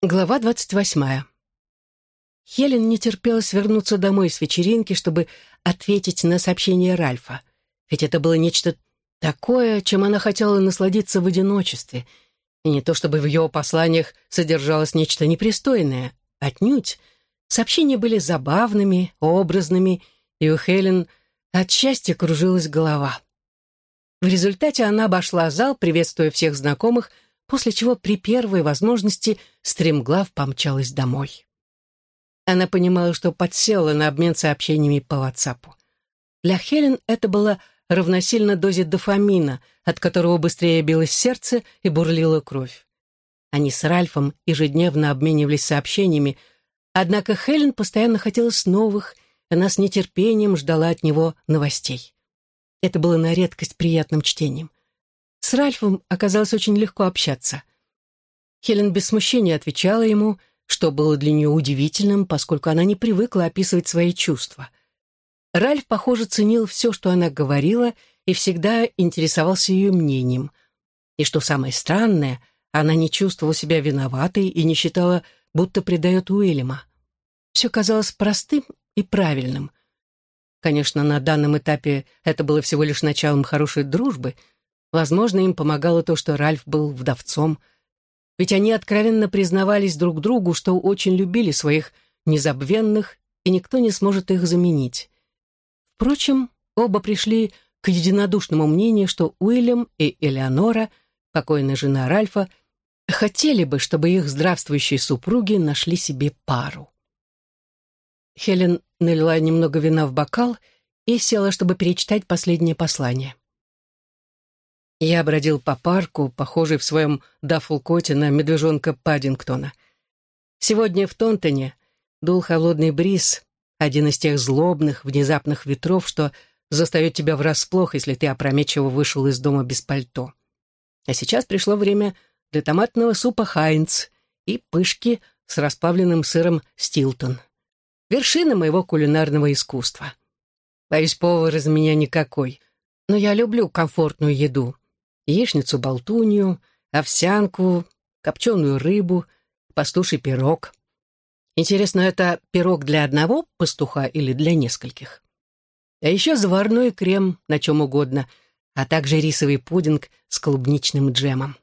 Глава двадцать восьмая. Хелен не терпелась вернуться домой с вечеринки, чтобы ответить на сообщение Ральфа. Ведь это было нечто такое, чем она хотела насладиться в одиночестве. И не то чтобы в его посланиях содержалось нечто непристойное. Отнюдь. Сообщения были забавными, образными, и у Хелен от счастья кружилась голова. В результате она обошла зал, приветствуя всех знакомых, после чего при первой возможности стремглав помчалась домой. Она понимала, что подсела на обмен сообщениями по WhatsApp. Для Хелен это было равносильно дозе дофамина, от которого быстрее билось сердце и бурлила кровь. Они с Ральфом ежедневно обменивались сообщениями, однако Хелен постоянно хотелось новых, она с нетерпением ждала от него новостей. Это было на редкость приятным чтением. С Ральфом оказалось очень легко общаться. Хелен без смущения отвечала ему, что было для нее удивительным, поскольку она не привыкла описывать свои чувства. Ральф, похоже, ценил все, что она говорила, и всегда интересовался ее мнением. И что самое странное, она не чувствовала себя виноватой и не считала, будто предает Уильяма. Все казалось простым и правильным. Конечно, на данном этапе это было всего лишь началом хорошей дружбы — Возможно, им помогало то, что Ральф был вдовцом. Ведь они откровенно признавались друг другу, что очень любили своих незабвенных, и никто не сможет их заменить. Впрочем, оба пришли к единодушному мнению, что Уильям и Элеонора, покойная жена Ральфа, хотели бы, чтобы их здравствующие супруги нашли себе пару. Хелен налила немного вина в бокал и села, чтобы перечитать последнее послание. Я бродил по парку, похожий в своем даффлкоте на медвежонка Паддингтона. Сегодня в Тонтоне дул холодный бриз, один из тех злобных, внезапных ветров, что застает тебя врасплох, если ты опрометчиво вышел из дома без пальто. А сейчас пришло время для томатного супа Хайнц и пышки с расплавленным сыром Стилтон. Вершина моего кулинарного искусства. Боюсь, повар из меня никакой, но я люблю комфортную еду яичницу-болтунью, овсянку, копченую рыбу, пастуший пирог. Интересно, это пирог для одного пастуха или для нескольких? А еще заварной крем на чем угодно, а также рисовый пудинг с клубничным джемом.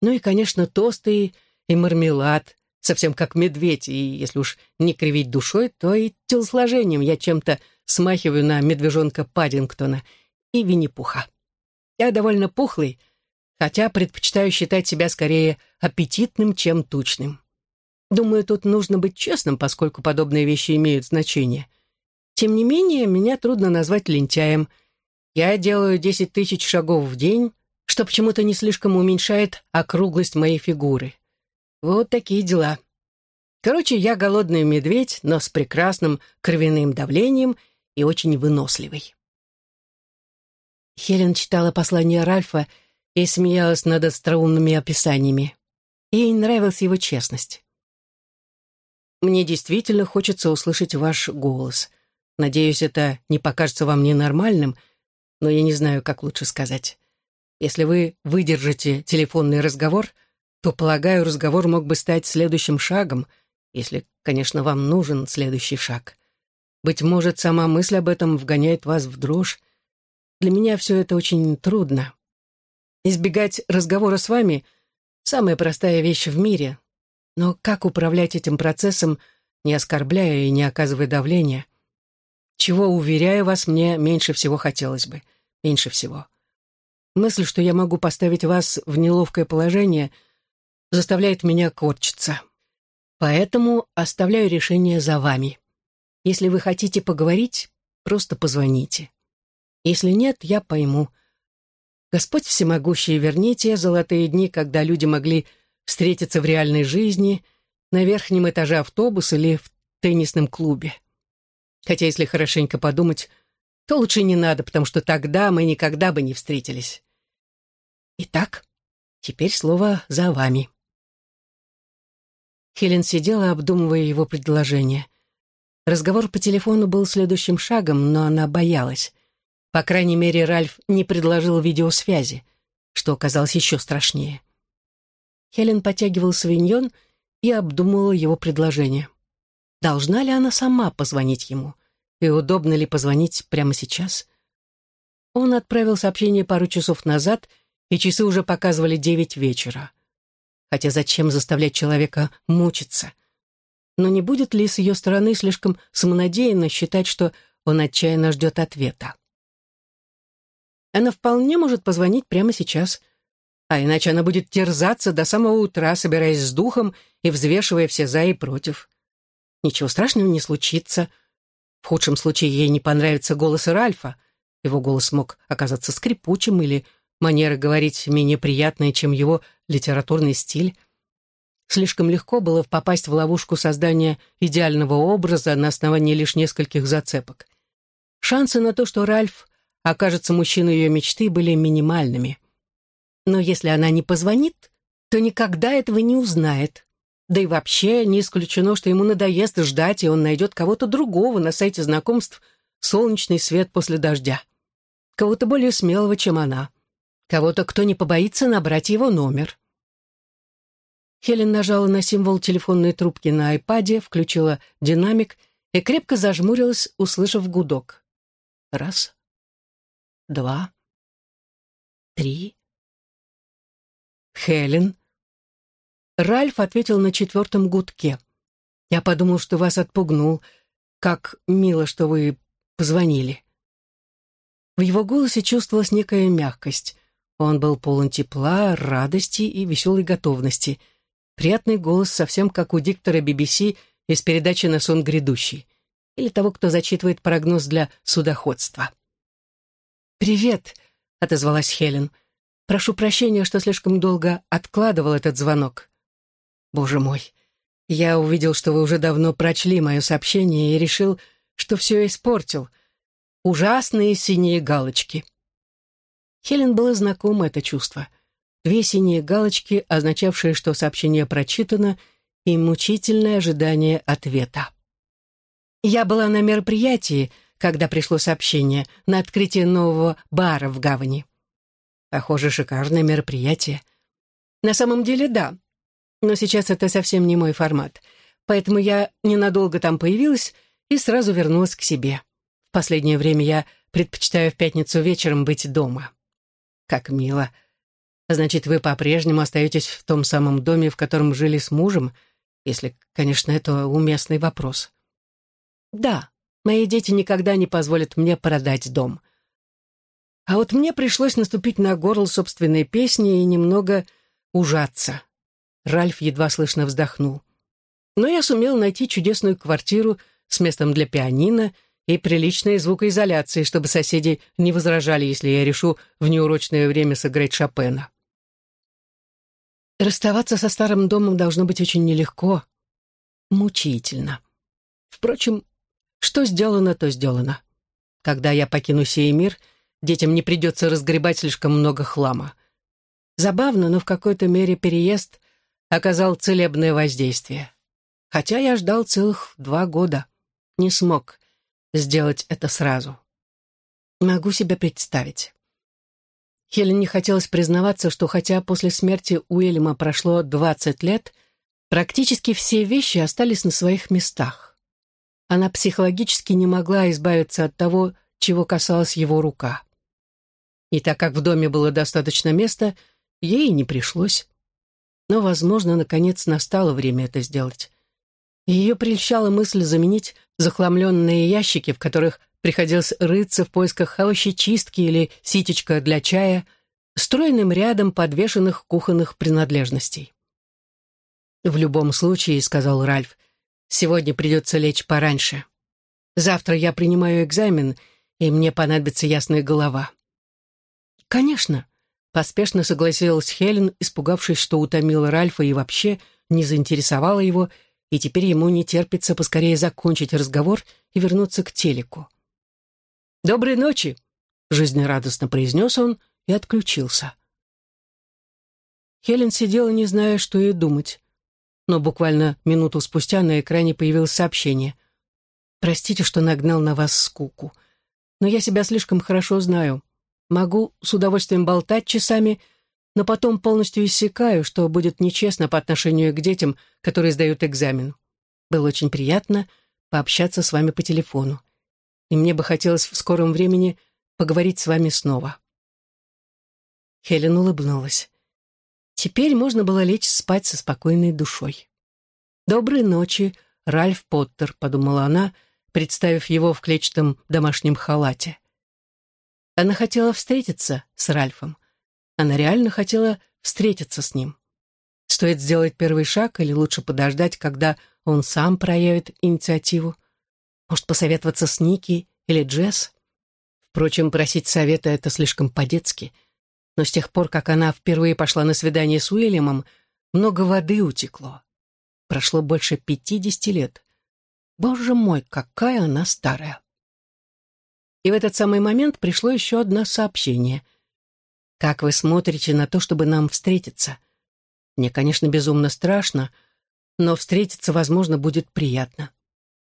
Ну и, конечно, тосты и мармелад, совсем как медведь, и если уж не кривить душой, то и телосложением я чем-то смахиваю на медвежонка Паддингтона и Винни-Пуха. Я довольно пухлый, хотя предпочитаю считать себя скорее аппетитным, чем тучным. Думаю, тут нужно быть честным, поскольку подобные вещи имеют значение. Тем не менее, меня трудно назвать лентяем. Я делаю 10 тысяч шагов в день, что почему-то не слишком уменьшает округлость моей фигуры. Вот такие дела. Короче, я голодный медведь, но с прекрасным кровяным давлением и очень выносливый. Хелен читала послание Ральфа и смеялась над остроумными описаниями. Ей нравилась его честность. «Мне действительно хочется услышать ваш голос. Надеюсь, это не покажется вам ненормальным, но я не знаю, как лучше сказать. Если вы выдержите телефонный разговор, то, полагаю, разговор мог бы стать следующим шагом, если, конечно, вам нужен следующий шаг. Быть может, сама мысль об этом вгоняет вас в дрожь, для меня все это очень трудно. Избегать разговора с вами — самая простая вещь в мире. Но как управлять этим процессом, не оскорбляя и не оказывая давления? Чего, уверяю вас, мне меньше всего хотелось бы. Меньше всего. Мысль, что я могу поставить вас в неловкое положение, заставляет меня корчиться. Поэтому оставляю решение за вами. Если вы хотите поговорить, просто позвоните. Если нет, я пойму. Господь всемогущий, верните золотые дни, когда люди могли встретиться в реальной жизни, на верхнем этаже автобуса или в теннисном клубе. Хотя, если хорошенько подумать, то лучше не надо, потому что тогда мы никогда бы не встретились. Итак, теперь слово за вами. Хелен сидела, обдумывая его предложение. Разговор по телефону был следующим шагом, но она боялась. По крайней мере, Ральф не предложил видеосвязи, что оказалось еще страшнее. Хелен потягивал свиньон и обдумывала его предложение. Должна ли она сама позвонить ему? И удобно ли позвонить прямо сейчас? Он отправил сообщение пару часов назад, и часы уже показывали девять вечера. Хотя зачем заставлять человека мучиться? Но не будет ли с ее стороны слишком самонадеянно считать, что он отчаянно ждет ответа? Она вполне может позвонить прямо сейчас, а иначе она будет терзаться до самого утра, собираясь с духом и взвешивая все за и против. Ничего страшного не случится. В худшем случае ей не понравится голос Ральфа. Его голос мог оказаться скрипучим или манера говорить менее приятная, чем его литературный стиль. Слишком легко было попасть в ловушку создания идеального образа на основании лишь нескольких зацепок. Шансы на то, что Ральф окажется мужчиной ее мечты, были минимальными. Но если она не позвонит, то никогда этого не узнает. Да и вообще не исключено, что ему надоест ждать, и он найдет кого-то другого на сайте знакомств «Солнечный свет после дождя». Кого-то более смелого, чем она. Кого-то, кто не побоится набрать его номер. Хелен нажала на символ телефонной трубки на айпаде, включила динамик и крепко зажмурилась, услышав гудок. Раз, два, три. Хелен. Ральф ответил на четвертом гудке. «Я подумал, что вас отпугнул. Как мило, что вы позвонили». В его голосе чувствовалась некая мягкость. Он был полон тепла, радости и веселой готовности. Приятный голос, совсем как у диктора BBC из передачи «На сон грядущий» или того, кто зачитывает прогноз для судоходства. «Привет», — отозвалась Хелен. «Прошу прощения, что слишком долго откладывал этот звонок». Боже мой, я увидел, что вы уже давно прочли мое сообщение и решил, что все испортил. Ужасные синие галочки. Хелен было знакомо это чувство. Две синие галочки, означавшие, что сообщение прочитано, и мучительное ожидание ответа. Я была на мероприятии, когда пришло сообщение, на открытие нового бара в гавани. Похоже, шикарное мероприятие. На самом деле, да, но сейчас это совсем не мой формат. Поэтому я ненадолго там появилась и сразу вернулась к себе. В последнее время я предпочитаю в пятницу вечером быть дома. Как мило. Значит, вы по-прежнему остаетесь в том самом доме, в котором жили с мужем, если, конечно, это уместный вопрос. Да, мои дети никогда не позволят мне продать дом. А вот мне пришлось наступить на горло собственной песни и немного ужаться. Ральф едва слышно вздохнул. Но я сумел найти чудесную квартиру с местом для пианино и приличной звукоизоляцией, чтобы соседи не возражали, если я решу в неурочное время сыграть Шопена. Расставаться со старым домом должно быть очень нелегко, мучительно. Впрочем, что сделано, то сделано. Когда я покину сей мир, детям не придется разгребать слишком много хлама. Забавно, но в какой-то мере переезд оказал целебное воздействие. Хотя я ждал целых два года. Не смог сделать это сразу. Могу себе представить. Хелен не хотелось признаваться, что хотя после смерти Уильяма прошло 20 лет, практически все вещи остались на своих местах. Она психологически не могла избавиться от того, чего касалась его рука. И так как в доме было достаточно места, ей не пришлось. Но, возможно, наконец настало время это сделать. Ее прельщала мысль заменить захламленные ящики, в которых приходилось рыться в поисках овощечистки или ситечка для чая, стройным рядом подвешенных кухонных принадлежностей. «В любом случае», — сказал Ральф, — «сегодня придется лечь пораньше. Завтра я принимаю экзамен, и мне понадобится ясная голова». «Конечно», Поспешно согласилась Хелен, испугавшись, что утомила Ральфа и вообще не заинтересовала его, и теперь ему не терпится поскорее закончить разговор и вернуться к телеку. «Доброй ночи!» — жизнерадостно произнес он и отключился. Хелен сидела, не зная, что ей думать. Но буквально минуту спустя на экране появилось сообщение. «Простите, что нагнал на вас скуку, но я себя слишком хорошо знаю. Могу с удовольствием болтать часами, но потом полностью иссякаю, что будет нечестно по отношению к детям, которые сдают экзамен. Было очень приятно пообщаться с вами по телефону. И мне бы хотелось в скором времени поговорить с вами снова». Хелен улыбнулась. Теперь можно было лечь спать со спокойной душой. «Доброй ночи, Ральф Поттер», — подумала она, представив его в клетчатом домашнем халате. Она хотела встретиться с Ральфом. Она реально хотела встретиться с ним. Стоит сделать первый шаг или лучше подождать, когда он сам проявит инициативу? Может, посоветоваться с Ники или Джесс? Впрочем, просить совета — это слишком по-детски. Но с тех пор, как она впервые пошла на свидание с Уильямом, много воды утекло. Прошло больше пятидесяти лет. Боже мой, какая она старая. И в этот самый момент пришло еще одно сообщение. «Как вы смотрите на то, чтобы нам встретиться? Мне, конечно, безумно страшно, но встретиться, возможно, будет приятно.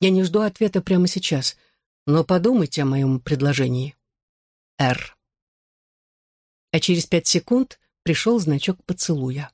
Я не жду ответа прямо сейчас, но подумайте о моем предложении. Р. А через пять секунд пришел значок поцелуя.